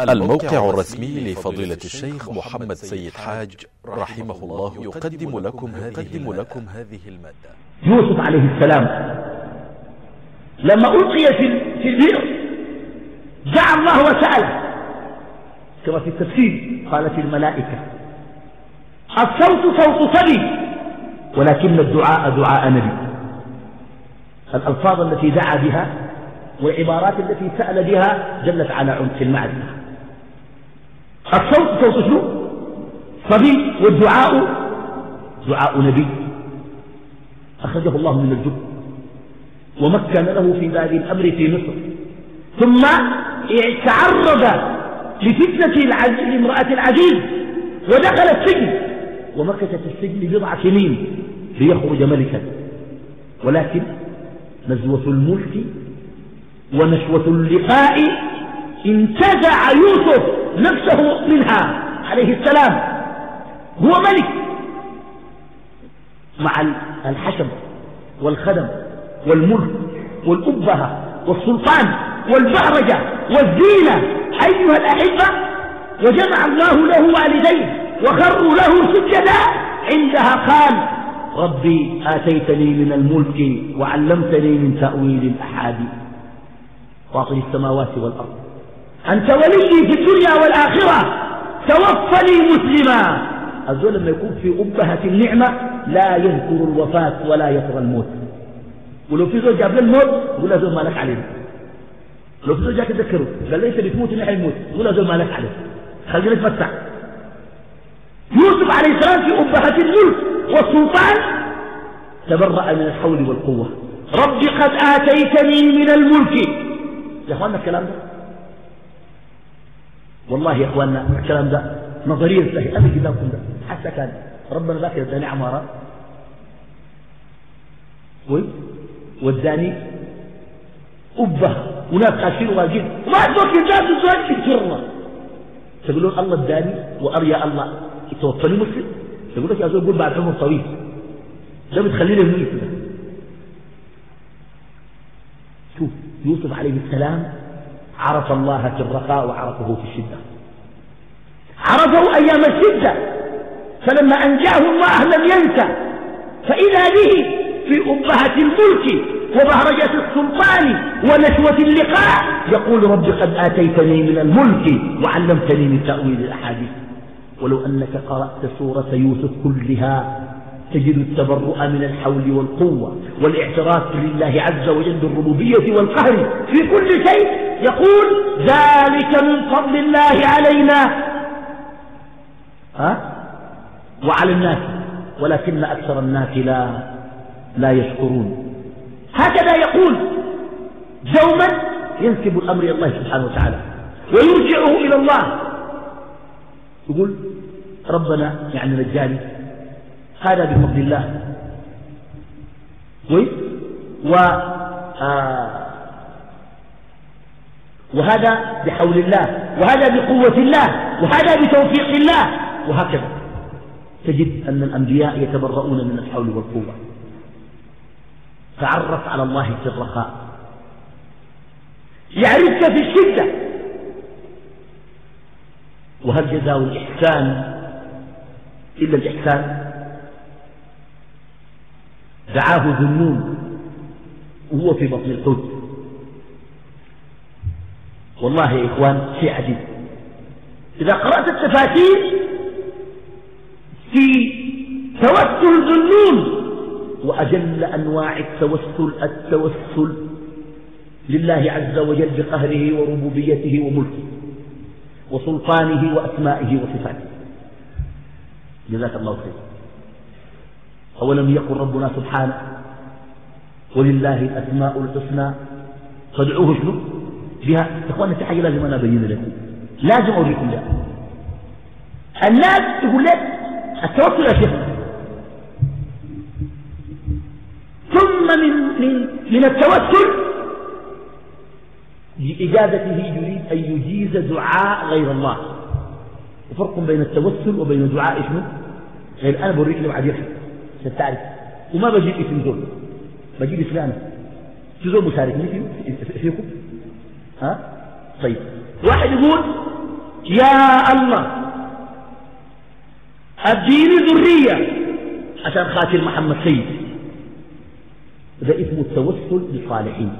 الموقع الرسمي لفضيلة الشيخ محمد سيد حاج رحمه الله يقدم لكم هذه, لكم هذه المادة. يوسف عليه السلام لما ألقي في في البئر دعا الله وسأله كما في التفسير قالت الملائكة. الصوت صوت صبي ولكن الدعاء دعاء نبي. الألفاظ التي دعا بها والعبارات التي سأل بها دلت على عمق المعرفة. الصوت صوت شنو؟ صبي والدعاء دعاء نبي. أخرجه الله من الجب ومكن له في ذلك الأمر في مصر. ثم تعرض لفتنة لامرأة العزيز ودخل السجن. ومكث في السجن بضع سنين ليخرج ملكا. ولكن نزوة الملك ونشوة اللقاء انتزع يوسف نفسه منها عليه السلام. هو ملك مع الحشم والخدم والملك والأبهة والسلطان والبهرجة والزينة. أيها الأحبة وجمع الله له والديه وخروا له سجدا. عندها قال ربي آتيتني من الملك وعلمتني من تأويل الأحاديث. فاطر السماوات والأرض. أنت ولي في الدنيا والآخرة. توفني مسلما. الزول لما يكون في أبهة النعمة لا يذكر الوفاة ولا يطرى الموت. ولو في زوج جاب الموت يقول له زول ما لك عليه. لو في زوج جاك تذكره قال ليس بتموت نحن الموت يقول له زول ما لك عليه. خلينا نتمتع يوسف عليه السلام في أبهة الملك والسلطان تبرأ من الحول والقوة. رب قد آتيتني من الملك. يا أخوانا الكلام ده والله يا أخوانا الكلام ده نظرية سهل أبي كتابكم ده حتى كان ربنا ذاك يداني عمارة. وداني أبة. وناس خاشين واجين ما أدوك كتاب الزواج في الجرة. تقولون الله اداني وأريا الله. يتوفني مسلم؟ يقول لك يا زول قول بعد عمر طويل. ده بتخليني ده شوف يوسف عليه السلام عرف الله في الرخاء وعرفه في الشدة. عرفه أيام الشدة. فلما أنجاه الله لم ينسى. فإذا به في أبهة الملك وبهرجة السلطان ونشوة اللقاء يقول رب قد آتيتني من الملك وعلمتني من تأويل الأحاديث. ولو أنك قرأت سورة يوسف كلها تجد التبرؤ من الحول والقوة والاعتراف لله عز وجل بالربوبية والقهر في كل شيء يقول ذلك من فضل الله علينا. ها؟ وعلى الناس ولكن أكثر الناس لا لا يشكرون. هكذا يقول دوما ينسب الأمر إلى الله سبحانه وتعالى ويرجعه إلى الله. يقول ربنا يعني نجاني هذا بفضل الله. و آه وهذا بحول الله وهذا بقوة الله وهذا بتوفيق الله. وهكذا. تجد أن الأنبياء يتبرؤون من الحول والقوة. تعرف على الله في الرخاء. يعرفك في الشدة. وهل جزاء الإحسان إلا الإحسان؟ دعاه ذنون وهو في بطن الحوت. والله يا إخوان شيء عجيب. إذا قرأت التفاسير في توسل ذنون وأجل أنواع التوسل التوسل لله عز وجل بقهره وربوبيته وملكه وسلطانه وأسمائه وصفاته. جزاك الله خير. أولم يقل ربنا سبحانه ولله الأسماء الحسنى؟ فادعوه شنو؟ بها إخوانا في حاجة لازم أنا أبين لكم. لازم أوريكم ده الناس تقول لك التوكل يا شيخ. ثم من من من التوكل لإجابته يريد أن يجيز دعاء غير الله. وفرق بين التوسل وبين دعاء شنو؟ غير أنا بوريك لي بعد تعرف. وما بجيب اسم زول. بجيب اسلام في زول مشارك؟ فيكم؟ ها؟ طيب. واحد يقول يا الله اديني ذرية. عشان خاطر محمد سيد. ده اسمه التوسل بالصالحين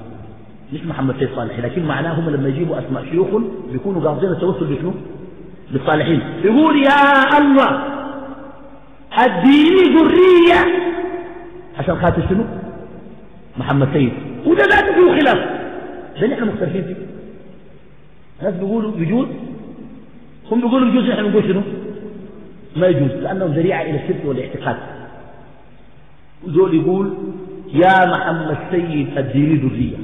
مش محمد سيد صالح لكن معناهم لما يجيبوا أسماء شيوخ بيكونوا قاصدين التوسل بشنو بالصالحين يقول يا الله اديني ذرية. عشان خاطر شنو؟ محمد سيد. وده ذاته فيه خلاف. ده نحن مختلفين فيه. ناس بيقولوا يجوز. هم بيقولوا يجوز نحن نقول شنو؟ ما يجوز لأنه ذريعة إلى الشرك والاعتقاد. ودول يقول يا محمد سيد اديني ذرية.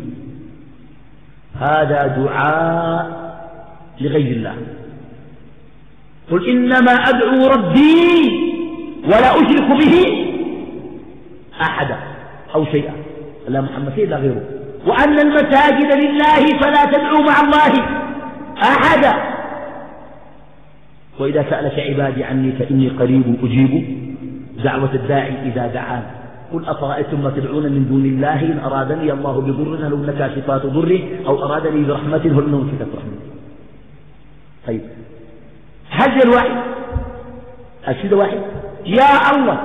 هذا دعاء لغير الله. قل إنما أدعو ربي ولا أشرك به أحدا أو شيئا لا محمد لا غيره. وأن المساجد لله فلا تدعوا مع الله أحدا. وإذا سألك عبادي عني فإني قريب أجيب دعوة الداعي إذا دعان. قل أفرأيتم ما تدعون من دون الله إن أرادني الله بضر هل هن كاشفات ضره أو أرادني برحمة هل هن ممسكات رحمته طيب. حج الواحد الشيء واحد. يا الله.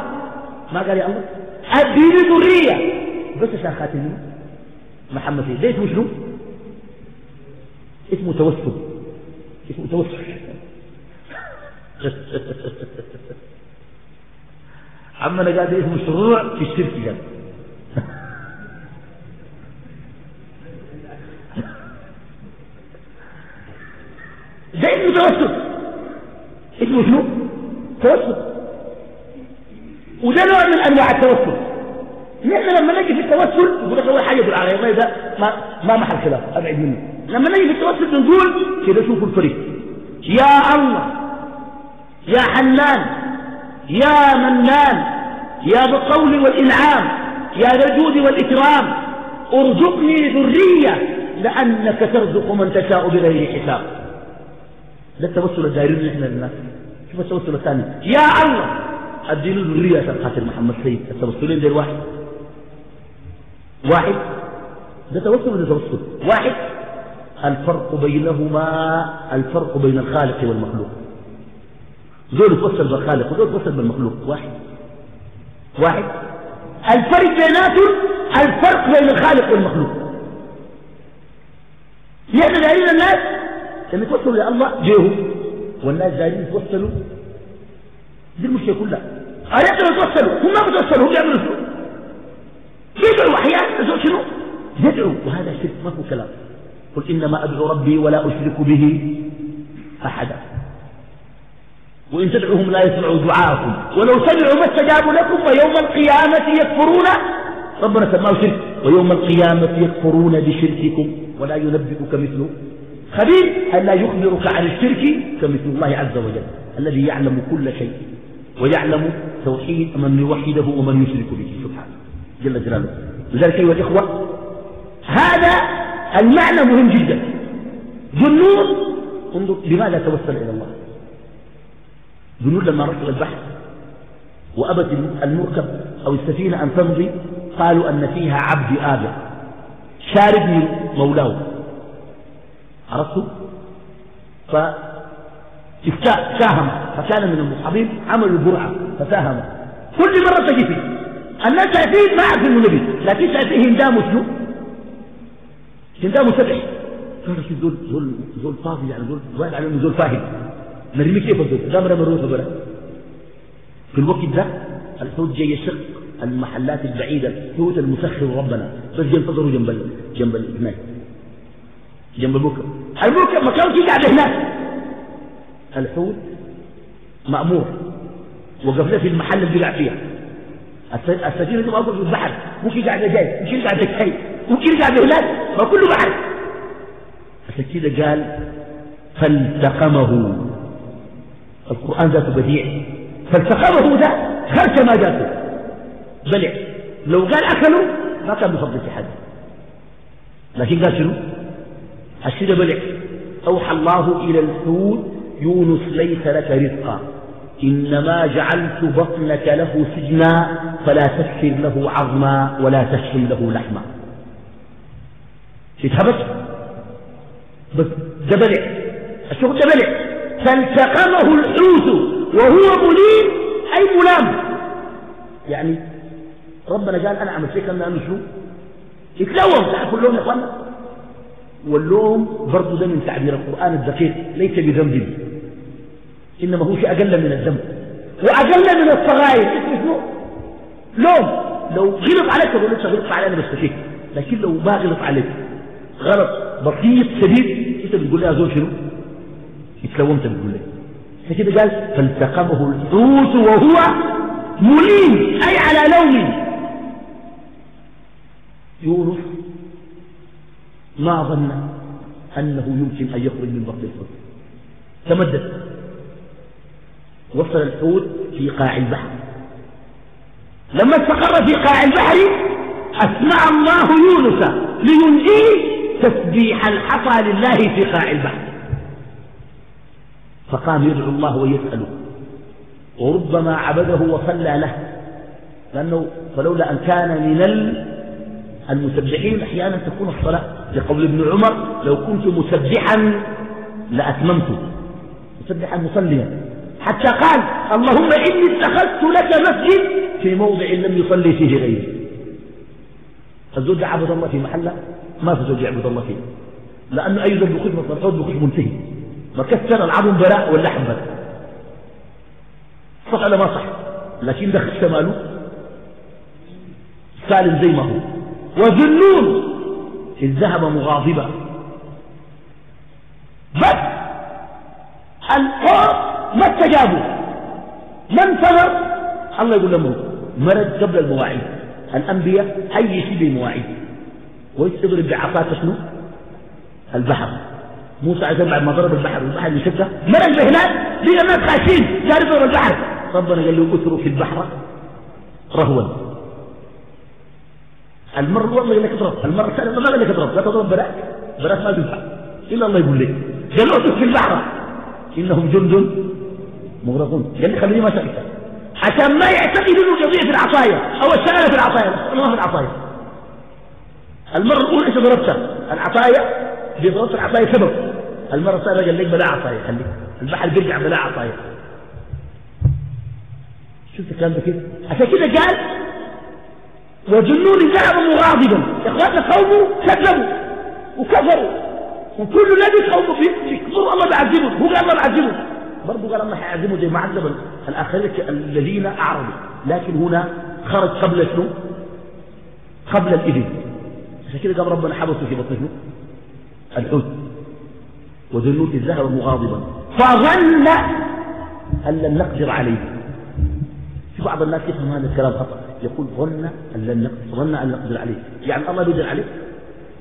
ما قال يا الله؟ اديني ذرية. بس عشان خاتمين محمد ده اسمه شنو اسمه توسل. اسمه توسل. عمنا قال ده اسمه شروع في الشرك قال ده اسمه توسل. اسمه شنو توسل انواع التوسل. نحن لما نجي في التوسل يقول لك أول حاجة في العربيه ده ما ما محل خلاف أبعد منه لما نجي في التوسل نقول كده شوفوا الفريق. يا الله يا حنان يا منان يا ذا الطول والإنعام يا ذا الجود والإكرام ارزقني ذريه لأنك ترزق من تشاء بغير حساب. ده التوسل الدائري إحنا للناس شوف التوسل الثاني. يا الله اديله ذريه عشان محمد سيد. التوسلين دي واحد واحد. ده توسل ولا توسل؟ واحد. الفرق بينهما الفرق بين الخالق والمخلوق. زول يتوسل بالخالق وزول يتوسل بالمخلوق. واحد. واحد. الفرق بيناتهم الفرق بين الخالق والمخلوق. لأن دايرين الناس؟ لما يتوسلوا الله جيهم والناس دايرين يتوسلوا دي المشكلة كلها. أريدوا يتوسلوا هم ما بيتوسلوا هم بيعملوا شنو؟ يدعوا أحيانا يدعوا شنو؟ يدعوا. وهذا شرك ما هو كلام. قل إنما أدعو ربي ولا أشرك به أحدا. وإن تدعوهم لا يسمعوا دعاءكم. ولو سمعوا ما استجابوا لكم ويوم القيامة يكفرون. ربنا سماه شرك. ويوم القيامة يكفرون بشرككم. ولا ينبئك مثله خبير. ألا يخبرك عن الشرك كمثل الله عز وجل الذي يعلم كل شيء؟ ويعلم توحيد من يوحده ومن يشرك به. سبحانه جل جلاله. لذلك أيها الإخوة هذا المعنى مهم جدا. ذنون انظر لماذا توسل إلى الله. ذنون لما رحلوا البحر وأبت المركب أو السفينة أن تمضي قالوا أن فيها عبد آدم شارب مولاه. عرفتوا فساهم. فكان من المصحبين عملوا برعة فساهم. كل مرة تجي فيه. الناس شايفين ما عارفين انه نبي لكن شايفين هندامه شنو هندامه سبع قال شو زول زول زول يعني زول واحد انه زول فاهم نرمي كيف الزول ده مرة مروه برا في الوقت ده الحوت جاي يشق المحلات البعيدة. الحوت المسخر ربنا. بس ينتظروا جنب جنب هناك. جنب المركب المركب مكانه قاعد هناك. الحوت مأمور. وقف له في المحل اللي قاعد فيها. السفينة دي موقف في البحر. ممكن قاعد جاي ممكن قاعد جاي. ممكن قاعد هناك ما كله بحر. عشان كده قال فالتقمه. القرآن ذاته بديع. فالتقمه ده خرج ما جاته بلع. لو قال أكله ما كان بفضل في حد. لكن قال شنو؟ الشيء بلع. أوحى الله إلى الحوت يونس ليس لك رزقا. إنما جعلت بطنك له سجنا فلا تكسر له عظما ولا تشحم له لحما. اتهبت بس دبلع الشغل دبلع فالتقمه الحوت وهو مليم أي ملام. يعني ربنا قال أنا عملت فيك أنا شنو يتلوم. تعرفوا اللوم يا اخوانا واللوم برضو ده من تعبير القرآن الدقيق ليس بذنب. إنما هو شيء أقل من الذنب. وأقل من الصغائر. اسمه شنو؟ لوم لو غلط عليك تقول لك غلط علي أنا بستفيك لكن لو ما غلط عليك غلط بسيط شديد أنت بتقول لها زول شنو؟ اتلومت بتقول لك فكده قال فالتقمه الحوت وهو مليم أي على لون. يونس ما ظن أنه يمكن أن يخرج من بطن الحوت. تمدد. وصل الحوت في قاع البحر. لما استقر في قاع البحر أسمع الله يونس لينجيه تسبيح الحصى لله في قاع البحر. فقام يدعو الله ويسأله. وربما عبده وصلى له. لأنه فلولا أن كان من المسبحين أحيانا تكون الصلاة. لقول ابن عمر لو كنت مسبحا لأتممت. مسبحا مصليا. حتى قال اللهم إني اتخذت لك مسجد. في موضع لم يصلي فيه غيري. الزوج عبد الله في محلة؟ ما في زوج يعبد الله فيه. لأنه أي زوج بخدمة الحوض بخدمة منتهي. ما كسر العظم براء واللحم براء. صح ولا ما صح؟ لكن ده خش ماله سالم زي ما هو. وذنون. إذ ذهب مغاضبا. بس. القوم ما استجابوا. ما انتظر الله يقول لهم مرض قبل المواعيد. الأنبياء أي شيء بمواعيد. ويستضرب بعصاته شنو؟ البحر. موسى عليه بعد ما ضرب البحر والبحر يشده مرق بهناك. لقى الناس خاشين صار يضرب البحر. ربنا قال له اثروا في البحر رهوا. المرة الأولى قال لك اضرب. المرة الثانية ما قال لك لا تضرب براك. براك ما تنفع. إلا الله يقول لك. قال له في البحر. إنهم جند مغرقون قال لي خليني ما شكت عشان ما يعتقد إنه قضية العصاية أو الشغلة في العصاية الله في العصاية المرة الأولى أنت ضربتها؟ العصاية بضربت العصاية سبب. المرة الثانية قال لك بلا عصاية خليك البحر بيرجع بلا عصاية شفت الكلام ده كده؟ عشان كده قال وجنون ذهبوا مغاضبا. اخواتنا قوموا كذبوا وكفروا. وكل نبي قومه يكفروا الله بيعذبهم هو قال الله بيعذبهم برضه قال الله حيعذبهم زي ما عذب الاخرين الذين أعرضوا. لكن هنا خرج قبل شنو؟ قبل الإذن. عشان كده قال ربنا حبسه في بطن شنو؟ الحوت. وذنوت الذهب مغاضبا. فظن أن لن نقدر عليه. في بعض الناس يفهم هذا الكلام خطأ. يقول ظن أن لن نقدر ظن أن نقدر عليه. يعني الله يقدر عليه؟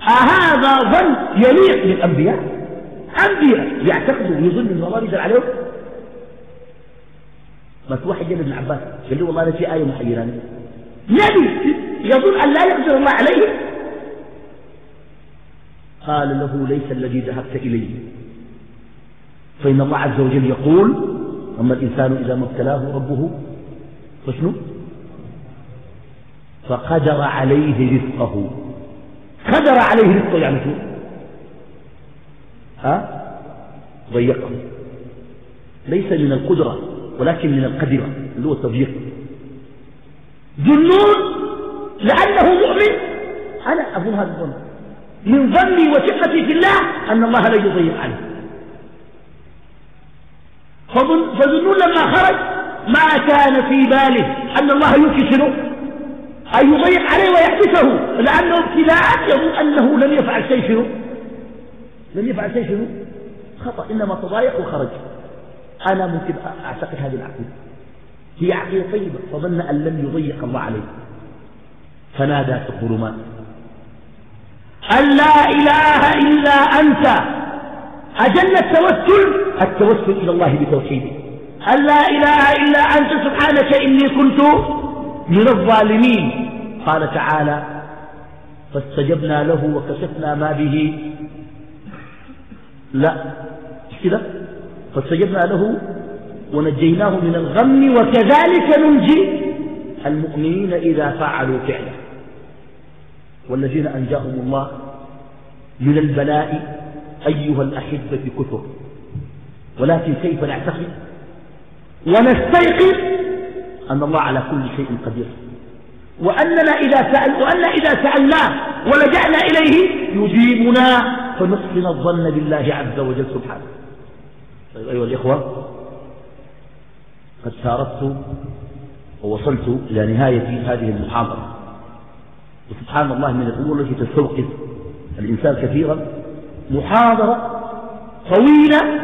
أهذا ظن يليق بالأنبياء. أنبياء يعتقدوا ويظن أن الله يقدر عليهم؟ بس واحد جاب ابن عباس. قال له والله أنا في آية محيراني نبي يظن أن لا يقدر الله عليه. قال له ليس الذي ذهبت إليه. فإن الله عز وجل يقول أما الإنسان إذا ما ابتلاه ربه فشنو؟ فقدر عليه رزقه. قدر عليه رزقه يعني شو ها؟ ضيقه. ليس من القدرة. ولكن من القدرة اللي هو التضييق. ذنون لأنه مؤمن. أنا أظن هذا الظن. من ظني وثقتي في الله أن الله لن يضيق عليه. فظنون لما خرج ما كان في باله أن الله ينكسره أن يضيق عليه ويحبسه. لأنه ابتلاء يظن أنه لم يفعل شيء لم يفعل شيء خطأ. إنما تضايق وخرج. أنا ممكن أعتقد هذه العقيدة. هي عقيدة طيبة فظن أن لم يضيق الله عليه. فنادى في الظلمات. أن لا إله إلا أنت. أجل التوسل؟ التوسل إلى الله بتوحيده. أن لا إله إلا أنت. سبحانك إني كنت من الظالمين. قال تعالى فاستجبنا له وكشفنا ما به. لا كده؟ فاستجبنا له ونجيناه من الغم وكذلك ننجي المؤمنين إذا فعلوا فعلا. والذين أنجاهم الله من البلاء أيها الأحبة كثر. ولكن كيف نعتقد؟ ونستيقظ أن الله على كل شيء قدير. وأننا إذا سأل وأن إذا سألناه ولجأنا إليه يجيبنا فنحسن الظن بالله عز وجل سبحانه. طيب أيها الإخوة قد سارت ووصلت إلى نهاية هذه المحاضرة. وسبحان الله من الأمور التي تستوقف الإنسان كثيرا محاضرة طويلة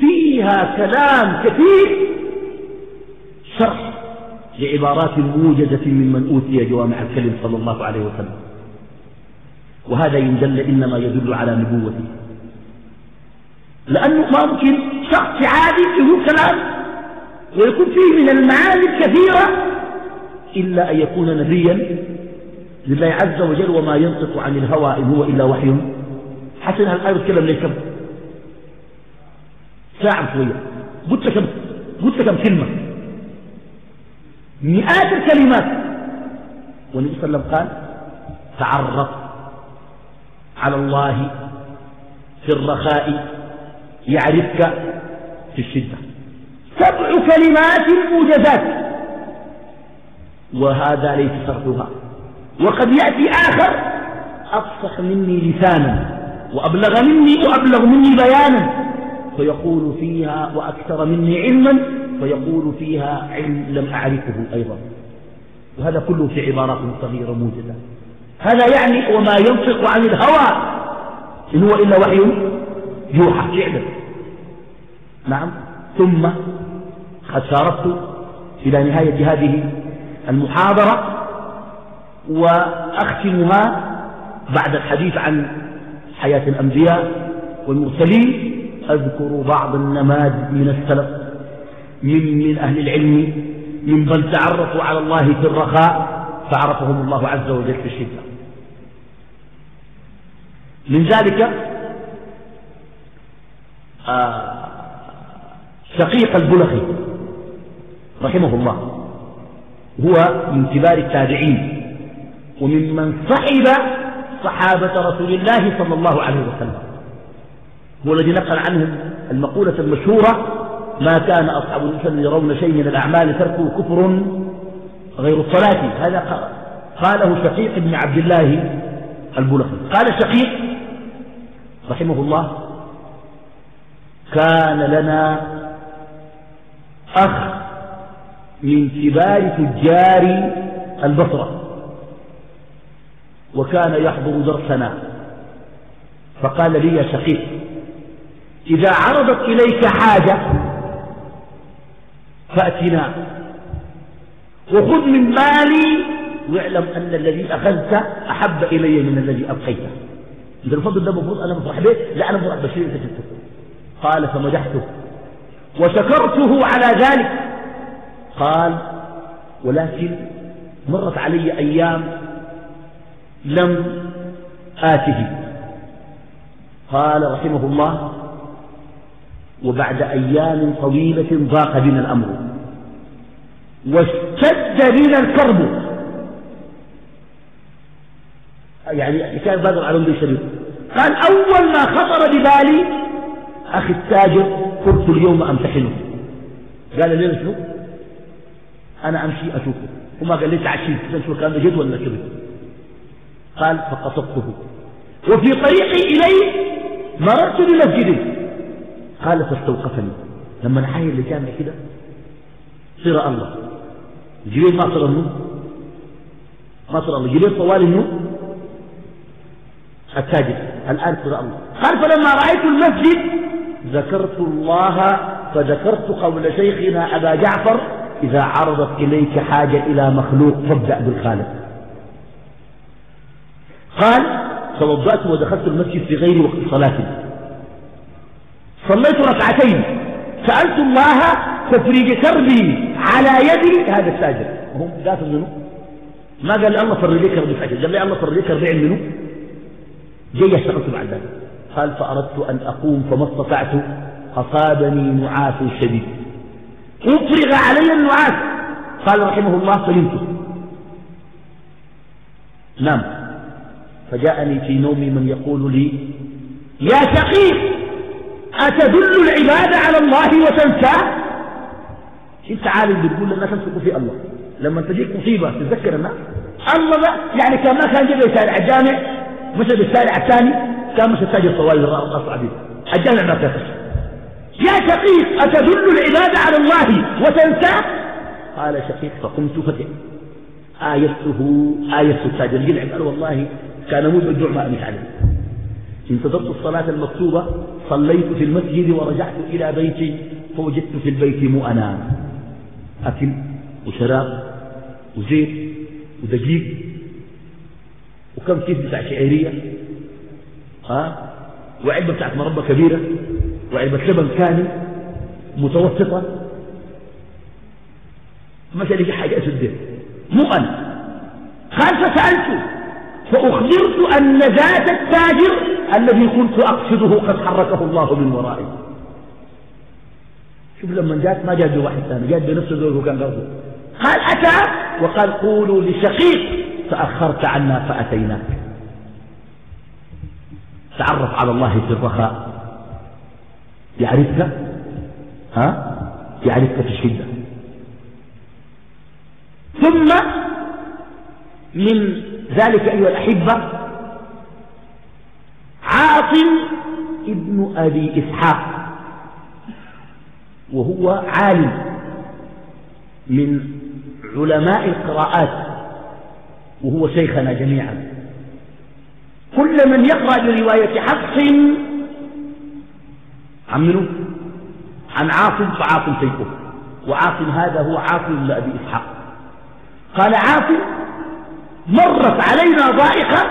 فيها كلام كثير شرح لعبارات موجزة ممن أوتي جوامع الكلم صلى الله عليه وسلم. وهذا إن دل إنما يدل على نبوته. لأنه ما ممكن شخص عادي يقول كلام ويكون فيه من المعاني الكثيرة إلا أن يكون نبيا لله عز وجل وما ينطق عن الهوى إن هو إلا وحي. حسن هالآية بتكلم ليه كم؟ ساعة شوية. قلت كم؟ قلت كم كلمة؟ مئات الكلمات. والنبي صلى الله عليه وسلم قال تعرف على الله في الرخاء يعرفك في الشدة. سبع كلمات موجزات. وهذا ليس شرطها وقد يأتي آخر. أفصح مني لسانا. وأبلغ مني وأبلغ مني بيانا. فيقول فيها وأكثر مني علما. فيقول فيها علم لم أعرفه أيضا. وهذا كله في عبارات صغيرة موجزة. هذا يعني وما ينطق عن الهوى. إن هو إلا وحي. يوحى. فعلا نعم. ثم قد شاركت إلى نهاية هذه المحاضرة وأختمها بعد الحديث عن حياة الأنبياء والمرسلين. أذكر بعض النماذج من السلف من, من أهل العلم من بل تعرفوا على الله في الرخاء فعرفهم الله عز وجل في الشدة. من ذلك شقيق البلخي رحمه الله. هو من كبار التابعين وممن صحب صحابة رسول الله صلى الله عليه وسلم. هو الذي نقل عنهم المقولة المشهورة ما كان أصحاب الإسلام يرون شيء من الأعمال تركه كفر غير الصلاة هذا قاله شقيق بن عبد الله البلخي. قال شقيق رحمه الله كان لنا أخ من كبار تجار البصرة وكان يحضر درسنا. فقال لي يا شقيق إذا عرضت إليك حاجة فأتنا وخذ من مالي واعلم أن الذي أخذت أحب إلي من الذي أبقيته إذا الفضل ده المفروض أنا مفرح به؟ لا أنا مفرح بشيء أنت جبته. قال فمدحته. وشكرته على ذلك. قال ولكن مرت علي أيام لم آته. قال رحمه الله وبعد أيام طويلة ضاق بنا الأمر. واشتد بنا الكرب. يعني كان بدر على شريف قال أول ما خطر ببالي أخي التاجر كنت اليوم أمتحنه. قال لي شنو أنا أمشي أشوفه. وما قال لي تعشيت شو كان جد ولا كذب؟ قال فقصدته. وفي طريقي إليه مررت بمسجد. قال فاستوقفني. لما نحايل الجامع كده صير الله. جبريل ما صار النوم ما صار الله. جبريل طوال النوم التاجر. الآن صار الله. قال فلما رأيت المسجد ذكرت الله فذكرت قول شيخنا أبا جعفر إذا عرضت إليك حاجة إلى مخلوق فابدأ بالخالق. قال توضأت ودخلت المسجد في غير وقت صلاة. صليت ركعتين. سألت الله تفريج كربي على يدي هذا التاجر وهم قاتل منه ما قال لي الله فرج كربي فاجر قال لي الله فرج كربي منه. جاي اشتغلت بعد ذلك. قال فأردت أن أقوم فما استطعت أصابني نعاس شديد. أفرغ علي النعاس. قال رحمه الله فنمت نام فجاءني في نومي من يقول لي يا شقيق أتدل العباد على الله وتنساه انت عالم بتقول للناس امسكوا في الله. لما تجيك مصيبة تتذكر الناس. الله يعني كان ما كان جاي شارع الجامع مشى بالشارع الثاني. كان مشى تاجر صوالي الراس الجامع ما كان يا شقيق أتدل العباد على الله وتنساه قال شقيق فقمت فتح آيته آية التاجر الجلع قال والله كان موت بالجوع ما أمش عليه. انتظرت الصلاة المكتوبة صليت في المسجد ورجعت إلى بيتي فوجدت في البيت مؤنا. أكل وشراب وزيت ودقيق وكم كيس بتاع شعيرية. ها؟ وعلبة بتاعت مربى كبيرة وعلبة لبن كامل متوسطة. ما لقي حاجة أسد. مؤن قال فسألت فأخبرت أن ذات التاجر الذي كنت أقصده قد حركه الله من ورائي شوف لما جات ما جات بواحد ثاني جات بنفسه ذوق وكان قصده. قال أتى؟ وقال قولوا لشقيق تأخرت عنا فأتيناك. تعرف على الله في الرخاء. يعرفك؟ ها؟ يعرفك في الشدة. ثم من ذلك أيها الأحبة عاصم ابن أبي إسحاق وهو عالم من علماء القراءات وهو شيخنا جميعا. كل من يقرأ برواية حفص عن عن عاصم فعاصم شيخه وعاصم هذا هو عاصم بن أبي إسحاق. قال عاصم مرت علينا ضائقة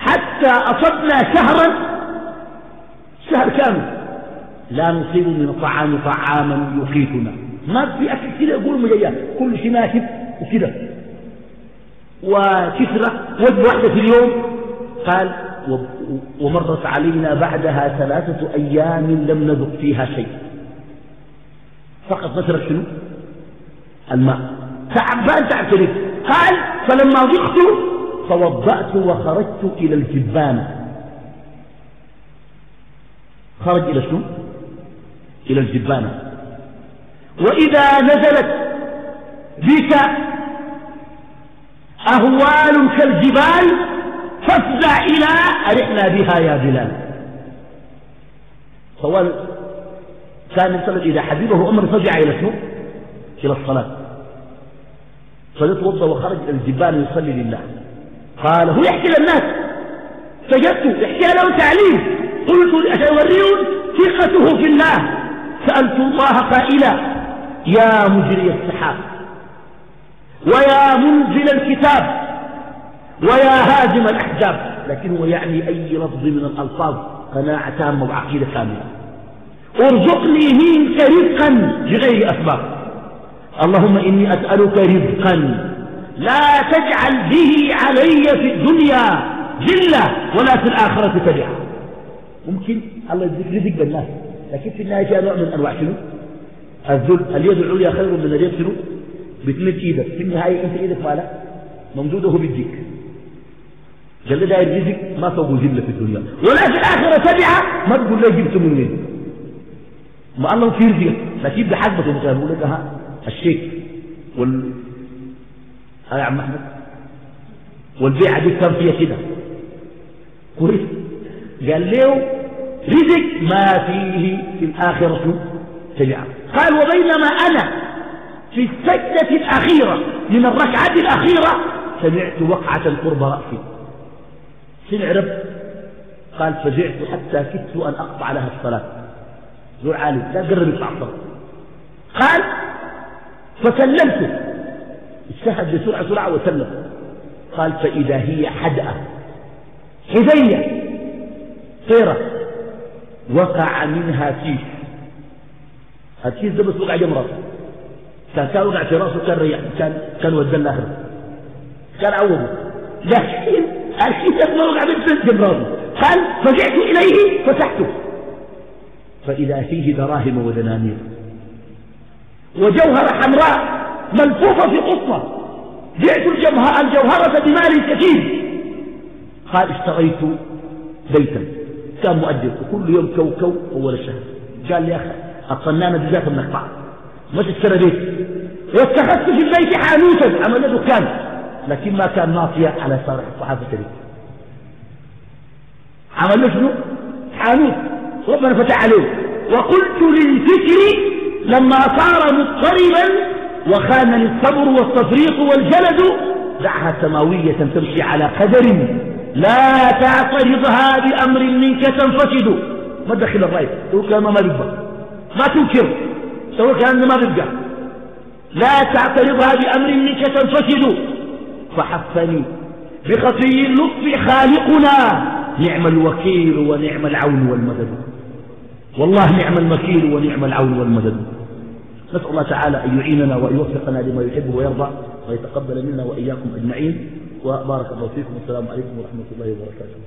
حتى أصبنا شهرا. شهر كامل. لا نصيب من الطعام طعاما يقيتنا ما في أكل كده يقول مجيات كل شيء ناشف وكده. وكسرة وجبة واحدة في اليوم. قال ومرت علينا بعدها ثلاثة أيام لم نذق فيها شيء. فقط نشرب شنو؟ الماء. تعبان تعترف قال فلما ضقت توضأت وخرجت إلى الجبانة خرج إلى شنو؟ إلى الجبانة وإذا نزلت بك أهوال كالجبال فافزع إلى أرحنا بها يا بلال. طوال كان يصلي إذا حبيبه أمر فزع إلى شنو؟ إلى الصلاة. فيتوضا وخرج الجبال يصلي لله. قال هو يحكي للناس. سجدت يحكي له تعليم قلت عشان أوريهم ثقته في الله. سألت الله قائلا يا مجري السحاب. ويا منزل الكتاب. ويا هازم الأحزاب لكن هو يعني أي لفظ من الألفاظ قناعة تامة وعقيدة كاملة. ارزقني منك رزقا بغير أسباب. اللهم إني أسألك رزقا لا تجعل به علي في الدنيا جلة ولا في الآخرة تبعا ممكن الله يديك رزق بالناس لكن في النهاية جاء نوع من أنواع شنو؟ الذل. اليد العليا خير من اليد شنو؟ بتمد إيدك. في النهاية أنت إيدك مالك ممدوده بيديك قال له داير رزق ما سووا ذله في الدنيا. ولا في الآخرة تبعه ما تقول له جبته من وين ما الله في رزق لكن ده مثلا يقول لك ها الشيك وال ها يا عم أحمد. والبيعة دي كم فيها كده. كويس. قال له رزق ما فيه في الآخرة تبعه قال وبينما أنا في السجدة الأخيرة من الركعة الأخيرة سمعت وقعة قرب رأسي. رب قال فزعت حتى كدت أن أقطع لها الصلاة. زور عالي لا قرب يطلع الصلاة. قال فسلمت. اجتهد بسرعة سرعة وسلم. قال فإذا هي حدأة حذية. طيرة. وقع منها كيس. الكيس ده بس وقع جمرة كان كان وقع في راسه كان ريح كان كان ودى الآخر كان عوضه. لكن ما وقع من جنب قال فجعت إليه فتحته. فإذا فيه دراهم ودنانير. وجوهره حمراء ملفوفة في قطنه بعت الجوهرة بمال كثير. قال اشتريت بيتا. كان مؤدب وكل يوم كوكو أول الشهر. قال لي يا أخي الطنانة بذات النقطع ما تشتري بيت. واتخذت في البيت حانوتا. عمل له دكان لكن ما كان ناطية على صالح الصحابة الكريم عمل شنو؟ حانوت. ربنا فتح عليه وقلت للفكر لما صار مضطربا وخانني الصبر والتفريط والجلد دعها سماوية تمشي على قدر. لا تعترضها بأمر منك تنفسد ما تدخل الرأي. تقول كلام ما بيبقى ما تنكر. تقول كلام ما بيبقى لا تعترضها بأمر منك تنفسد فحفني. بخفي اللطف خالقنا. نعم الوكيل ونعم العون والمدد. والله نعم الوكيل ونعم العون والمدد. نسأل الله تعالى أن يعيننا وأن يوفقنا لما يحب ويرضى ويتقبل منا وإياكم أجمعين. وبارك الله فيكم. والسلام عليكم ورحمة الله وبركاته.